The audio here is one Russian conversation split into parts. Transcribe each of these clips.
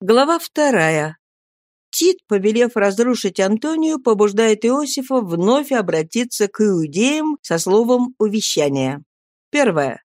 Глава вторая. Тит, повелев разрушить Антонию, побуждает Иосифа вновь обратиться к иудеям со словом увещания. Первое.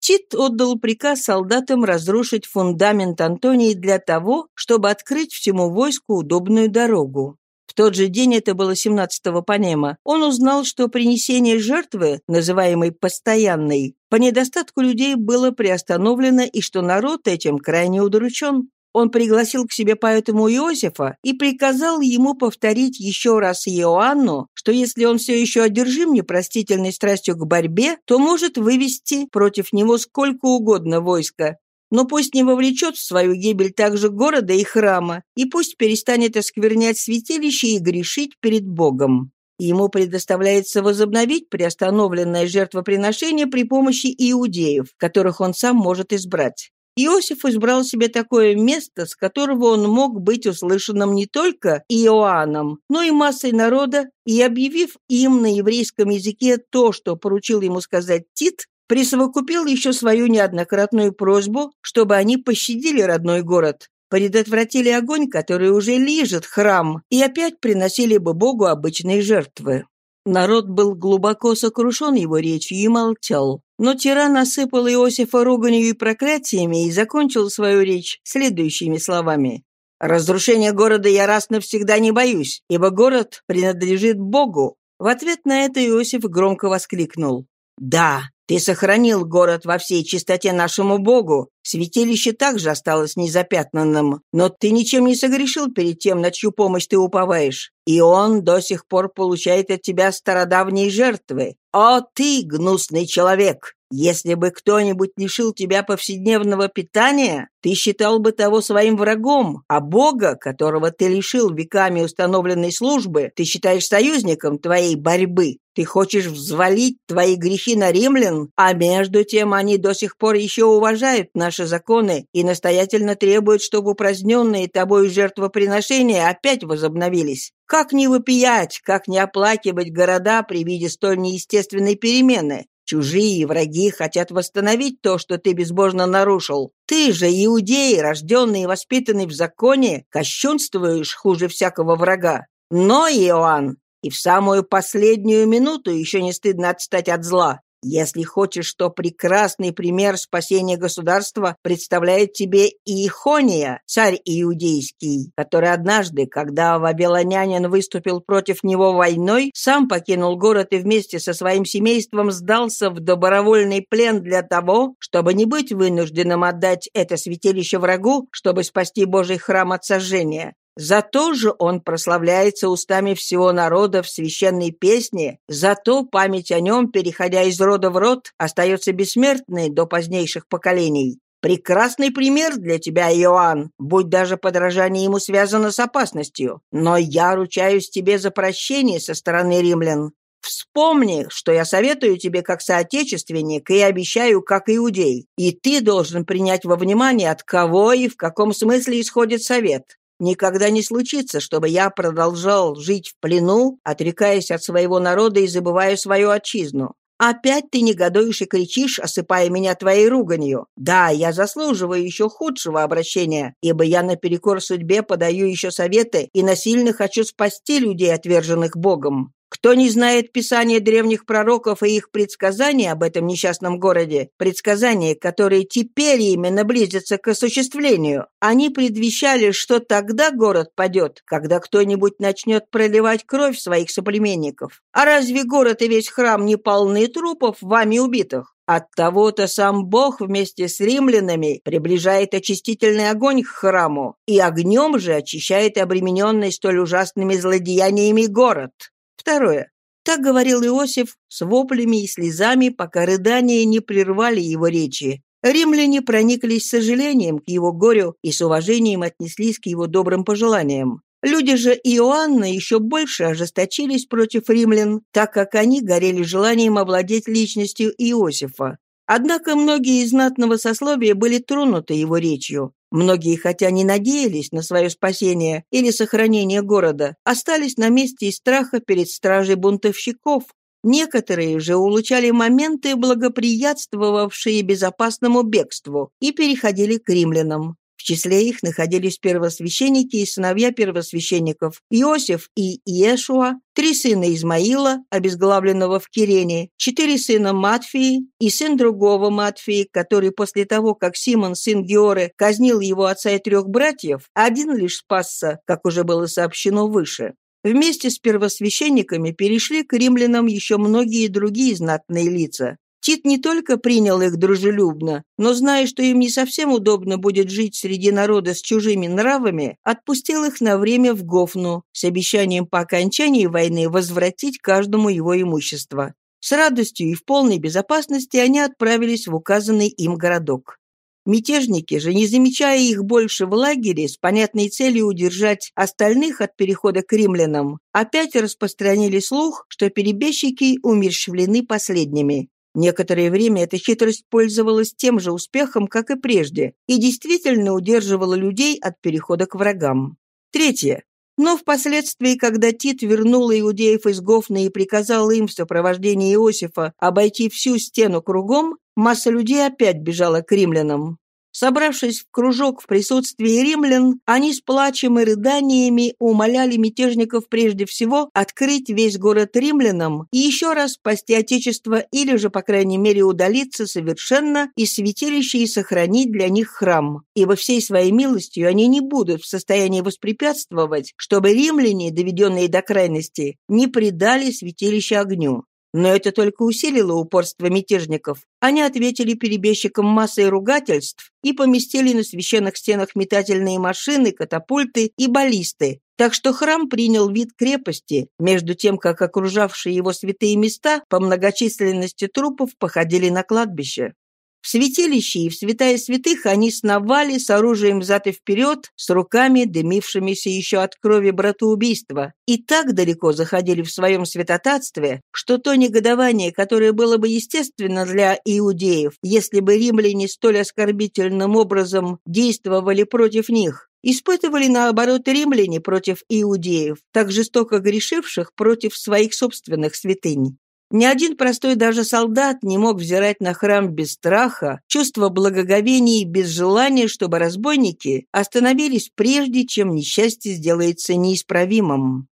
Тит отдал приказ солдатам разрушить фундамент Антонии для того, чтобы открыть всему войску удобную дорогу. В тот же день, это было 17-го Панема, он узнал, что принесение жертвы, называемой «постоянной», по недостатку людей было приостановлено и что народ этим крайне удручен. Он пригласил к себе поэтому Иосифа и приказал ему повторить еще раз Иоанну, что если он все еще одержим непростительной страстью к борьбе, то может вывести против него сколько угодно войска, но пусть не вовлечет в свою гибель также города и храма, и пусть перестанет осквернять святилище и грешить перед Богом. Ему предоставляется возобновить приостановленное жертвоприношение при помощи иудеев, которых он сам может избрать. Иосиф избрал себе такое место, с которого он мог быть услышанным не только Иоанном, но и массой народа, и, объявив им на еврейском языке то, что поручил ему сказать Тит, присовокупил еще свою неоднократную просьбу, чтобы они пощадили родной город, предотвратили огонь, который уже лижет храм, и опять приносили бы Богу обычные жертвы. Народ был глубоко сокрушен его речью и молчал. Но тиран осыпал Иосифа руганью и проклятиями и закончил свою речь следующими словами. «Разрушение города я раз навсегда не боюсь, ибо город принадлежит Богу». В ответ на это Иосиф громко воскликнул. «Да, ты сохранил город во всей чистоте нашему Богу. Святилище также осталось незапятнанным. Но ты ничем не согрешил перед тем, на чью помощь ты уповаешь. И он до сих пор получает от тебя стародавние жертвы. О, ты, гнусный человек! Если бы кто-нибудь лишил тебя повседневного питания, ты считал бы того своим врагом, а Бога, которого ты лишил веками установленной службы, ты считаешь союзником твоей борьбы. Ты хочешь взвалить твои грехи на римлян, а между тем они до сих пор еще уважают наши законы и настоятельно требуют, чтобы упраздненные тобой жертвоприношения опять возобновились. Как не вопиять, как не оплакивать города при виде столь неестественной перемены? Чужие враги хотят восстановить то, что ты безбожно нарушил. Ты же, иудей, рожденный и воспитанный в законе, кощунствуешь хуже всякого врага. Но, Иоанн, и в самую последнюю минуту еще не стыдно отстать от зла. Если хочешь, что прекрасный пример спасения государства представляет тебе Иехония, царь иудейский, который однажды, когда вавилонянин выступил против него войной, сам покинул город и вместе со своим семейством сдался в добровольный плен для того, чтобы не быть вынужденным отдать это святилище врагу, чтобы спасти Божий храм от сожжения. Зато же он прославляется устами всего народа в священной песне, зато память о нем, переходя из рода в род, остается бессмертной до позднейших поколений. Прекрасный пример для тебя, Иоанн, будь даже подражание ему связано с опасностью. Но я ручаюсь тебе за прощение со стороны римлян. Вспомни, что я советую тебе как соотечественник и обещаю как иудей. И ты должен принять во внимание, от кого и в каком смысле исходит совет. Никогда не случится, чтобы я продолжал жить в плену, отрекаясь от своего народа и забывая свою отчизну. Опять ты негодуешь и кричишь, осыпая меня твоей руганью. Да, я заслуживаю еще худшего обращения, ибо я наперекор судьбе подаю еще советы и насильно хочу спасти людей, отверженных Богом. Кто не знает Писания древних пророков и их предсказаний об этом несчастном городе, предсказания, которые теперь именно близятся к осуществлению, они предвещали, что тогда город падет, когда кто-нибудь начнет проливать кровь своих соплеменников. А разве город и весь храм не полны трупов вами убитых? От того-то сам Бог вместе с римлянами приближает очистительный огонь к храму, и огнем же очищает обремененный столь ужасными злодеяниями город. Второе. Так говорил Иосиф с воплями и слезами, пока рыдания не прервали его речи. Римляне прониклись сожалением к его горю и с уважением отнеслись к его добрым пожеланиям. Люди же Иоанна еще больше ожесточились против римлян, так как они горели желанием овладеть личностью Иосифа. Однако многие из знатного сословия были тронуты его речью. Многие, хотя не надеялись на свое спасение или сохранение города, остались на месте из страха перед стражей бунтовщиков. Некоторые же улучали моменты, благоприятствовавшие безопасному бегству, и переходили к римлянам. В числе их находились первосвященники и сыновья первосвященников Иосиф и Иешуа, три сына Измаила, обезглавленного в Кирене, четыре сына Матфии и сын другого Матфии, который после того, как Симон, сын Георы, казнил его отца и трех братьев, один лишь спасся, как уже было сообщено выше. Вместе с первосвященниками перешли к римлянам еще многие другие знатные лица. Тит не только принял их дружелюбно, но, зная, что им не совсем удобно будет жить среди народа с чужими нравами, отпустил их на время в Гофну с обещанием по окончании войны возвратить каждому его имущество. С радостью и в полной безопасности они отправились в указанный им городок. Мятежники же, не замечая их больше в лагере, с понятной целью удержать остальных от перехода к римлянам, опять распространили слух, что перебежчики умерщвлены последними. Некоторое время эта хитрость пользовалась тем же успехом, как и прежде, и действительно удерживала людей от перехода к врагам. Третье. Но впоследствии, когда Тит вернул иудеев из Гофны и приказал им в сопровождении Иосифа обойти всю стену кругом, масса людей опять бежала к римлянам. Собравшись в кружок в присутствии римлян, они с плачем и рыданиями умоляли мятежников прежде всего открыть весь город римлянам и еще раз спасти Отечество или же, по крайней мере, удалиться совершенно из святилища и сохранить для них храм, ибо всей своей милостью они не будут в состоянии воспрепятствовать, чтобы римляне, доведенные до крайности, не предали святилище огню. Но это только усилило упорство мятежников. Они ответили перебежчикам массой ругательств и поместили на священных стенах метательные машины, катапульты и баллисты. Так что храм принял вид крепости, между тем, как окружавшие его святые места по многочисленности трупов походили на кладбище. В святилище и в святая святых они сновали с оружием взад и вперед, с руками, дымившимися еще от крови братоубийства, и так далеко заходили в своем святотатстве, что то негодование, которое было бы естественно для иудеев, если бы римляне столь оскорбительным образом действовали против них, испытывали наоборот римляне против иудеев, так жестоко грешивших против своих собственных святынь. Ни один простой даже солдат не мог взирать на храм без страха, чувства благоговения и без желания, чтобы разбойники остановились прежде, чем несчастье сделается неисправимым.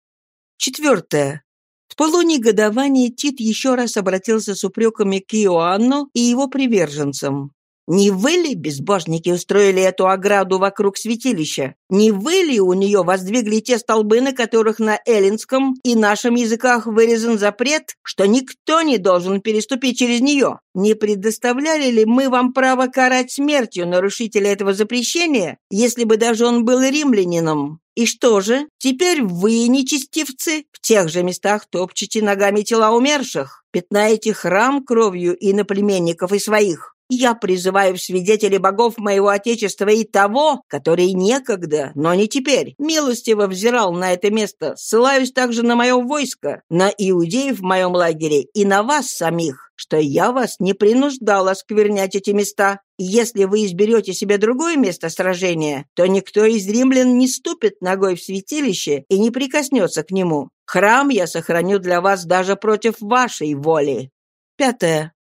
Четвертое. В полу негодования Тит еще раз обратился с упреками к Иоанну и его приверженцам. Не вы ли, безбожники, устроили эту ограду вокруг святилища? Не вы ли у нее воздвигли те столбы, на которых на эллинском и нашем языках вырезан запрет, что никто не должен переступить через нее? Не предоставляли ли мы вам право карать смертью нарушителя этого запрещения, если бы даже он был римлянином? И что же, теперь вы, нечестивцы, в тех же местах топчете ногами тела умерших, пятнаете храм кровью иноплеменников и своих? Я призываю в свидетели богов моего Отечества и того, который некогда, но не теперь, милостиво взирал на это место, ссылаюсь также на мое войско, на иудеев в моем лагере и на вас самих, что я вас не принуждал осквернять эти места. Если вы изберете себе другое место сражения, то никто из римлян не ступит ногой в святилище и не прикоснется к нему. Храм я сохраню для вас даже против вашей воли. Пятое.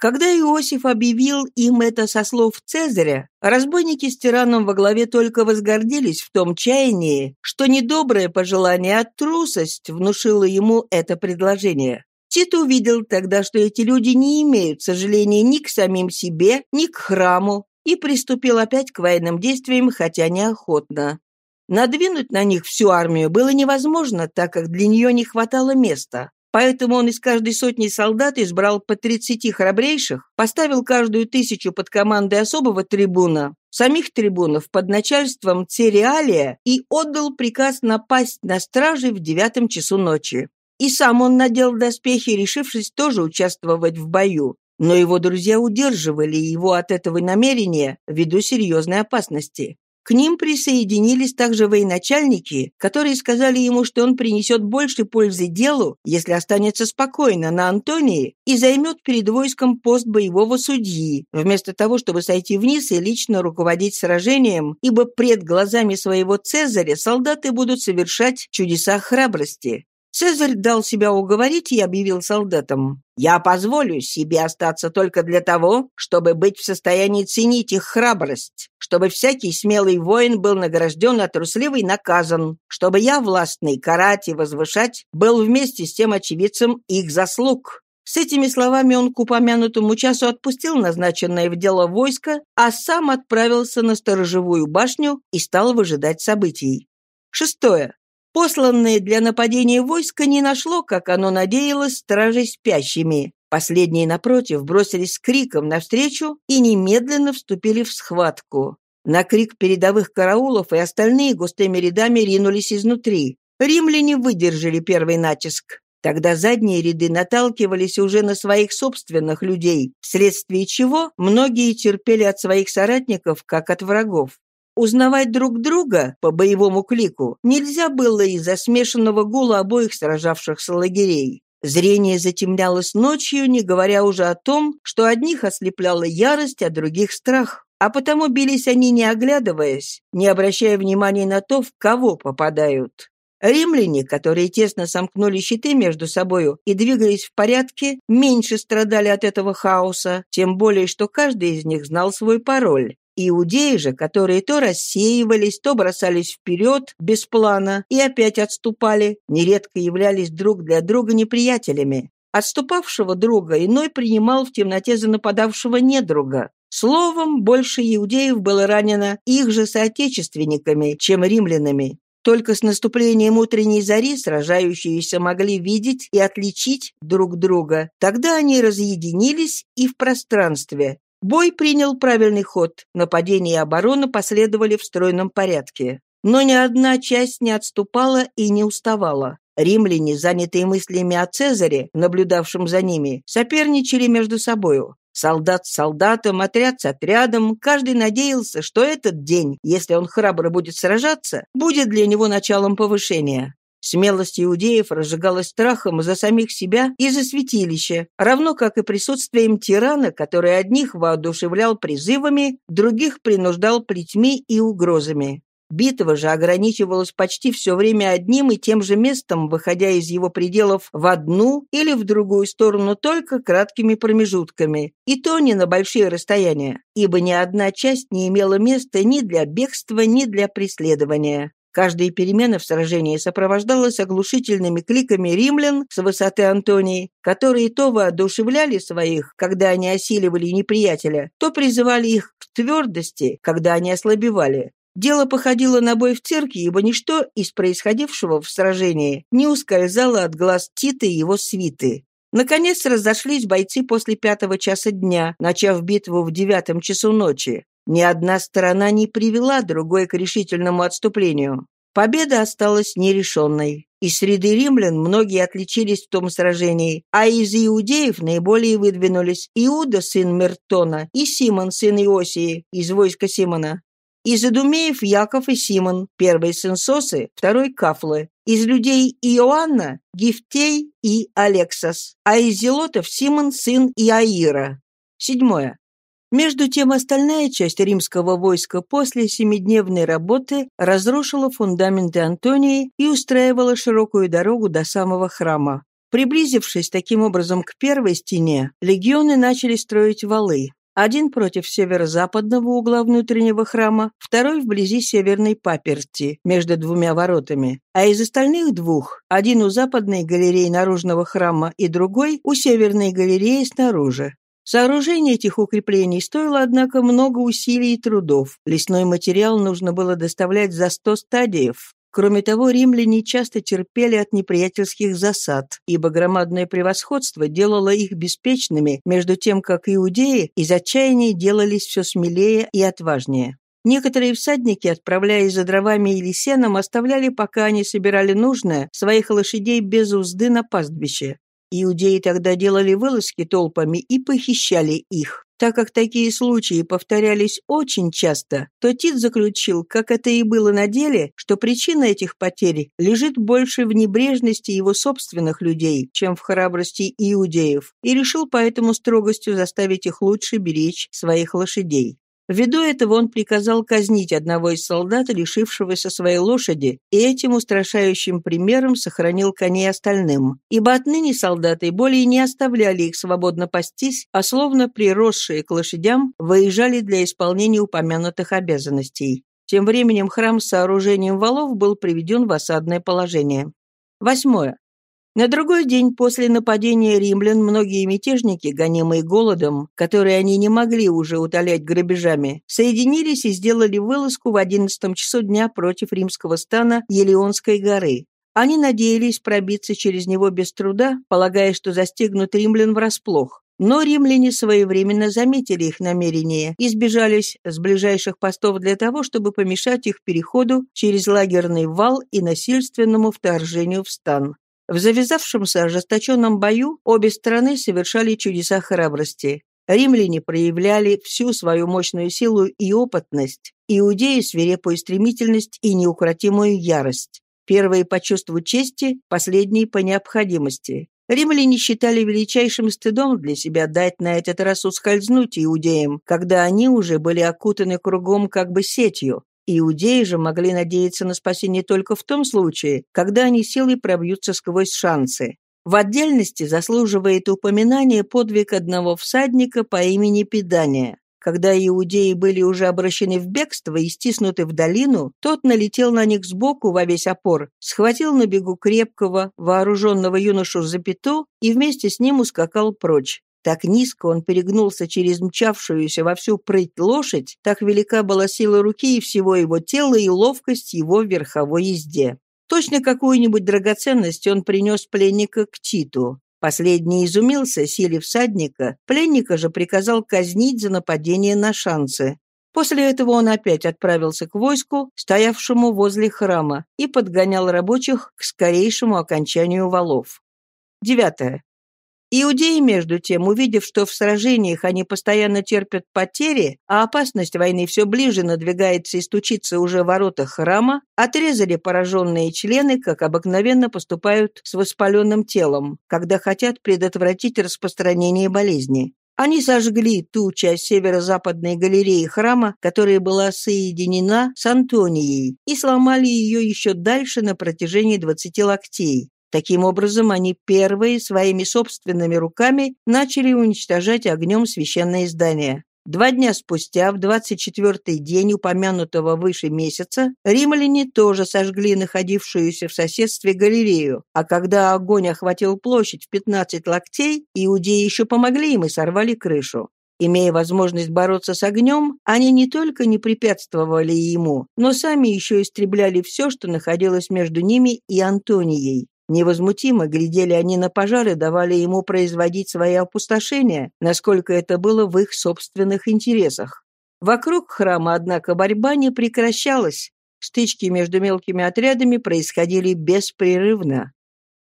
Когда Иосиф объявил им это со слов Цезаря, разбойники с тираном во главе только возгордились в том чаянии, что недоброе пожелание, а трусость внушило ему это предложение. Тит увидел тогда, что эти люди не имеют сожаления ни к самим себе, ни к храму, и приступил опять к военным действиям, хотя неохотно. Надвинуть на них всю армию было невозможно, так как для нее не хватало места. Поэтому он из каждой сотни солдат избрал по 30 храбрейших, поставил каждую тысячу под командой особого трибуна, самих трибунов под начальством Цереалия и отдал приказ напасть на стражи в девятом часу ночи. И сам он надел доспехи, решившись тоже участвовать в бою. Но его друзья удерживали его от этого намерения ввиду серьезной опасности. К ним присоединились также военачальники, которые сказали ему, что он принесет больше пользы делу, если останется спокойно на Антонии и займет перед войском пост боевого судьи, вместо того, чтобы сойти вниз и лично руководить сражением, ибо пред глазами своего Цезаря солдаты будут совершать чудеса храбрости. Цезарь дал себя уговорить и объявил солдатам. «Я позволю себе остаться только для того, чтобы быть в состоянии ценить их храбрость, чтобы всякий смелый воин был награжден, а трусливый наказан, чтобы я, властный, карать и возвышать, был вместе с тем очевидцем их заслуг». С этими словами он к упомянутому часу отпустил назначенное в дело войско, а сам отправился на сторожевую башню и стал выжидать событий. Шестое. Посланное для нападения войско не нашло, как оно надеялось, стражей спящими. Последние, напротив, бросились с криком навстречу и немедленно вступили в схватку. На крик передовых караулов и остальные густыми рядами ринулись изнутри. Римляне выдержали первый натиск. Тогда задние ряды наталкивались уже на своих собственных людей, вследствие чего многие терпели от своих соратников, как от врагов. Узнавать друг друга по боевому клику нельзя было из-за смешанного гула обоих сражавшихся лагерей. Зрение затемнялось ночью, не говоря уже о том, что одних ослепляла ярость, а других страх. А потому бились они, не оглядываясь, не обращая внимания на то, в кого попадают. Римляне, которые тесно сомкнули щиты между собою и двигались в порядке, меньше страдали от этого хаоса, тем более, что каждый из них знал свой пароль. Иудеи же, которые то рассеивались, то бросались вперед без плана и опять отступали, нередко являлись друг для друга неприятелями. Отступавшего друга иной принимал в темноте за нападавшего недруга. Словом, больше иудеев было ранено их же соотечественниками, чем римлянами. Только с наступлением утренней зари сражающиеся могли видеть и отличить друг друга. Тогда они разъединились и в пространстве, Бой принял правильный ход, нападение и оборона последовали в стройном порядке. Но ни одна часть не отступала и не уставала. Римляне, занятые мыслями о Цезаре, наблюдавшем за ними, соперничали между собою. Солдат с солдатом, отряд с отрядом, каждый надеялся, что этот день, если он храбро будет сражаться, будет для него началом повышения. Смелость иудеев разжигалась страхом за самих себя и за святилище, равно как и присутствием тирана, который одних воодушевлял призывами, других принуждал плетьми и угрозами. Битва же ограничивалась почти все время одним и тем же местом, выходя из его пределов в одну или в другую сторону только краткими промежутками, и то не на большие расстояния, ибо ни одна часть не имела места ни для бегства, ни для преследования. Каждая перемена в сражении сопровождалась оглушительными кликами римлян с высоты Антонии, которые то воодушевляли своих, когда они осиливали неприятеля, то призывали их к твердости, когда они ослабевали. Дело походило на бой в цирке, ибо ничто из происходившего в сражении не ускользало от глаз Тита и его свиты. Наконец разошлись бойцы после пятого часа дня, начав битву в девятом часу ночи. Ни одна сторона не привела другой к решительному отступлению. Победа осталась нерешенной. Из среды римлян многие отличились в том сражении, а из иудеев наиболее выдвинулись Иуда, сын Мертона, и Симон, сын Иосии, из войска Симона. Из Идумеев Яков и Симон, первый сын Сосы, второй Кафлы. Из людей Иоанна – Гифтей и Алексас, а из Зелотов – Симон, сын Иаира. Седьмое. Между тем, остальная часть римского войска после семидневной работы разрушила фундаменты Антонии и устраивала широкую дорогу до самого храма. Приблизившись таким образом к первой стене, легионы начали строить валы. Один против северо-западного угла внутреннего храма, второй вблизи северной паперти, между двумя воротами. А из остальных двух, один у западной галереи наружного храма и другой у северной галереи снаружи. Сооружение этих укреплений стоило, однако, много усилий и трудов. Лесной материал нужно было доставлять за сто стадиев. Кроме того, римляне часто терпели от неприятельских засад, ибо громадное превосходство делало их беспечными, между тем, как иудеи из отчаяния делались все смелее и отважнее. Некоторые всадники, отправляясь за дровами или сеном, оставляли, пока они собирали нужное, своих лошадей без узды на пастбище. Иудеи тогда делали вылазки толпами и похищали их. Так как такие случаи повторялись очень часто, то Тит заключил, как это и было на деле, что причина этих потерь лежит больше в небрежности его собственных людей, чем в храбрости иудеев, и решил поэтому строгостью заставить их лучше беречь своих лошадей. Ввиду этого он приказал казнить одного из солдат, лишившегося своей лошади, и этим устрашающим примером сохранил коней остальным, ибо отныне солдаты более не оставляли их свободно пастись, а словно приросшие к лошадям выезжали для исполнения упомянутых обязанностей. Тем временем храм с сооружением валов был приведен в осадное положение. Восьмое. На другой день после нападения римлян многие мятежники, гонимые голодом, которые они не могли уже утолять грабежами, соединились и сделали вылазку в одиннадцатом часу дня против римского стана Елеонской горы. Они надеялись пробиться через него без труда, полагая, что застигнут римлян врасплох. Но римляне своевременно заметили их намерение и сбежались с ближайших постов для того, чтобы помешать их переходу через лагерный вал и насильственному вторжению в стан. В завязавшемся ожесточенном бою обе стороны совершали чудеса храбрости. Римляне проявляли всю свою мощную силу и опытность, иудеи – свирепую стремительность и неукротимую ярость. Первые по чувству чести, последние по необходимости. Римляне считали величайшим стыдом для себя дать на этот раз ускользнуть иудеям, когда они уже были окутаны кругом как бы сетью, Иудеи же могли надеяться на спасение только в том случае, когда они силой пробьются сквозь шансы. В отдельности заслуживает упоминания подвиг одного всадника по имени Педания. Когда иудеи были уже обращены в бегство и стиснуты в долину, тот налетел на них сбоку во весь опор, схватил на бегу крепкого, вооруженного юношу за пяту и вместе с ним ускакал прочь. Так низко он перегнулся через мчавшуюся во всю прыть лошадь, так велика была сила руки и всего его тела и ловкость его верховой езде. Точно какую-нибудь драгоценность он принес пленника к Титу. Последний изумился силе всадника, пленника же приказал казнить за нападение на шансы. После этого он опять отправился к войску, стоявшему возле храма, и подгонял рабочих к скорейшему окончанию валов. Девятое. Иудеи, между тем, увидев, что в сражениях они постоянно терпят потери, а опасность войны все ближе надвигается и стучится уже в воротах храма, отрезали пораженные члены, как обыкновенно поступают с воспаленным телом, когда хотят предотвратить распространение болезни. Они сожгли ту часть северо-западной галереи храма, которая была соединена с Антонией, и сломали ее еще дальше на протяжении 20 локтей. Таким образом, они первые своими собственными руками начали уничтожать огнем священное здание. Два дня спустя, в 24-й день упомянутого выше месяца, римляне тоже сожгли находившуюся в соседстве галерею, а когда огонь охватил площадь в 15 локтей, иудеи еще помогли им и сорвали крышу. Имея возможность бороться с огнем, они не только не препятствовали ему, но сами еще истребляли все, что находилось между ними и Антонией. Невозмутимо глядели они на пожар и давали ему производить свои опустошения, насколько это было в их собственных интересах. Вокруг храма, однако, борьба не прекращалась. Стычки между мелкими отрядами происходили беспрерывно.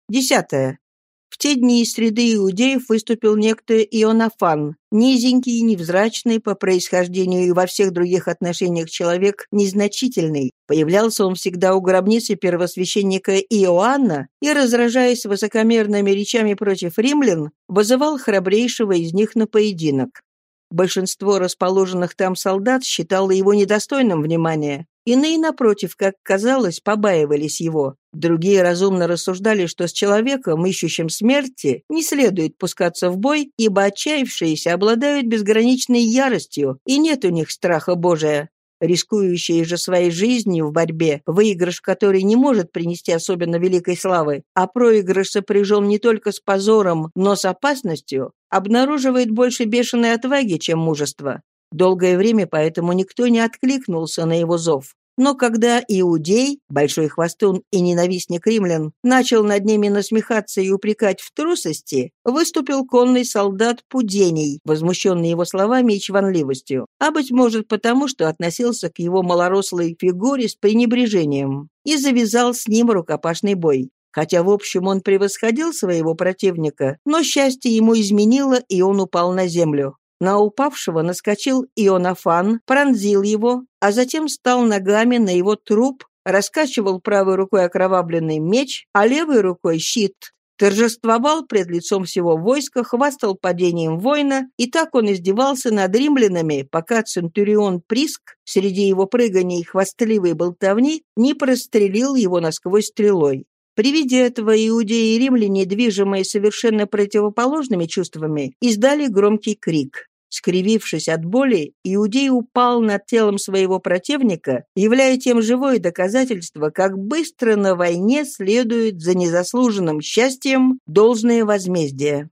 Десятое. В те дни из среды иудеев выступил некто Ионафан, низенький, невзрачный по происхождению и во всех других отношениях человек незначительный. Появлялся он всегда у гробницы первосвященника Иоанна и, разражаясь высокомерными речами против римлян, вызывал храбрейшего из них на поединок. Большинство расположенных там солдат считало его недостойным внимания. Иные, напротив, как казалось, побаивались его. Другие разумно рассуждали, что с человеком, ищущим смерти, не следует пускаться в бой, ибо отчаявшиеся обладают безграничной яростью, и нет у них страха Божия. Рискующие же своей жизнью в борьбе, выигрыш которой не может принести особенно великой славы, а проигрыш сопряжен не только с позором, но с опасностью, обнаруживает больше бешеной отваги, чем мужества. Долгое время поэтому никто не откликнулся на его зов. Но когда Иудей, большой хвостун и ненавистник римлян, начал над ними насмехаться и упрекать в трусости, выступил конный солдат Пудений, возмущенный его словами и чванливостью, а, быть может, потому, что относился к его малорослой фигуре с пренебрежением, и завязал с ним рукопашный бой. Хотя, в общем, он превосходил своего противника, но счастье ему изменило, и он упал на землю. На упавшего наскочил Ионафан, пронзил его, а затем стал ногами на его труп, раскачивал правой рукой окровавленный меч, а левой рукой щит. торжествовал пред лицом всего войска, хвастал падением воина, и так он издевался над римлянами, пока Центурион Приск среди его прыганий и хвастливой болтовни не прострелил его насквозь стрелой. При виде этого иудеи и римляне, движимые совершенно противоположными чувствами, издали громкий крик. Скривившись от боли, Иудей упал над телом своего противника, являя тем живое доказательство, как быстро на войне следует за незаслуженным счастьем должное возмездие.